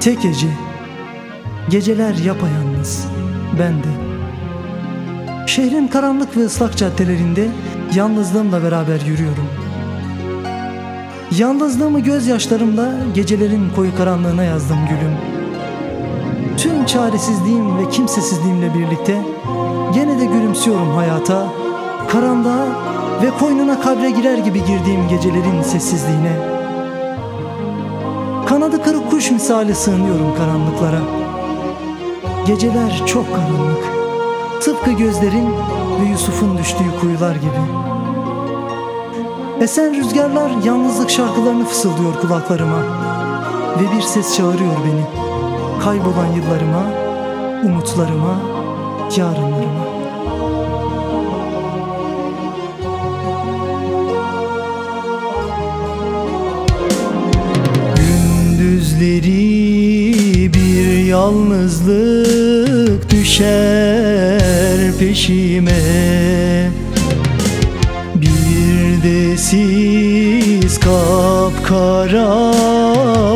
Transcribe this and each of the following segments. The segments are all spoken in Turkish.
Tek gece Geceler yapayalnız Ben de. Şehrin karanlık ve ıslak caddelerinde Yalnızlığımla beraber yürüyorum. Yalnızlığımı gözyaşlarımla Gecelerin koyu karanlığına yazdım gülüm. Tüm çaresizliğim ve kimsesizliğimle birlikte Gene de gülümsüyorum hayata Karanlığa ve koynuna kabre girer gibi girdiğim gecelerin sessizliğine Kanadı kırık kuş misali sığınıyorum karanlıklara. Geceler çok karanlık. Tıpkı gözlerin ve Yusuf'un düştüğü kuyular gibi. Esen rüzgarlar yalnızlık şarkılarını fısıldıyor kulaklarıma. Ve bir ses çağırıyor beni. Kaybolan yıllarıma, umutlarıma, yarınlarıma yalnızlık düşer peşime. Bir de siz kapkara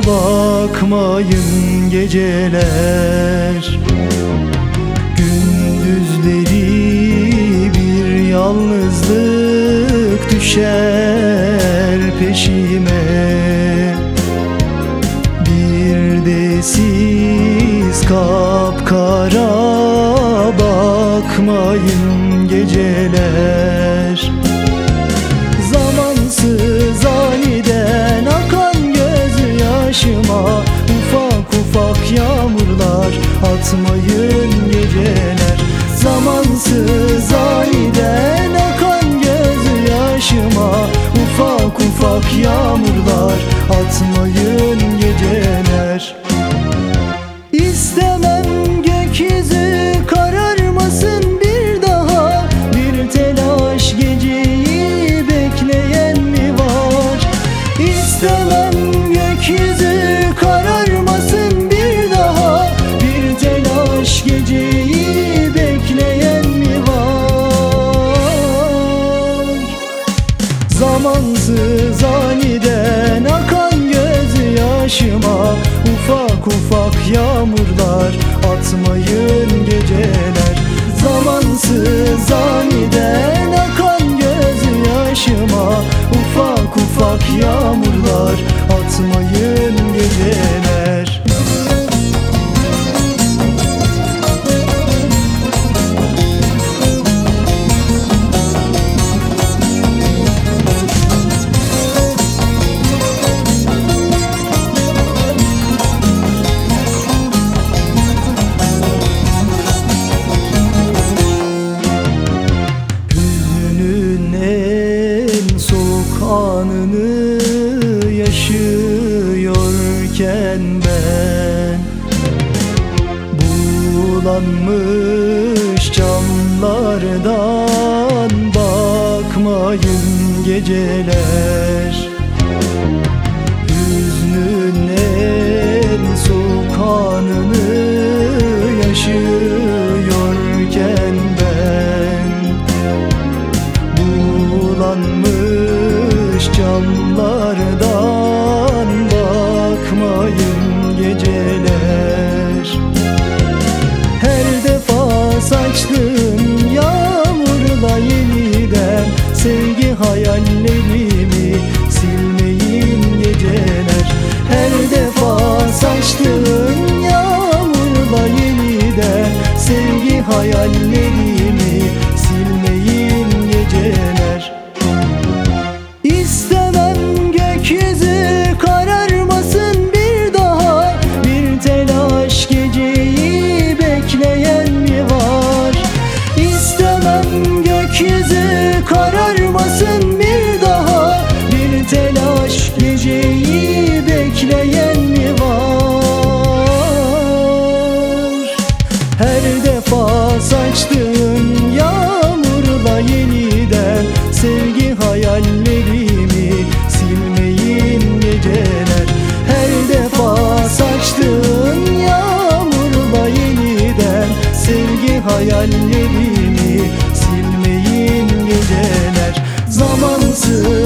bakmayın geceler. Gündüzleri bir yalnızlık düşer peşime. Bir de siz kapkara bakmayın geceler. Zamansız aniden akan gözyaşıma Ufak ufak yağmurlar atmayın geceler. Zamansız anını yaşıyorken ben. Bulanmış camlardan bakmayın geceler. Hüznün en soğuk anını yaşıyorken ben. Bulanmış camlardan hayallerimi silmeyin geceler. Zamansız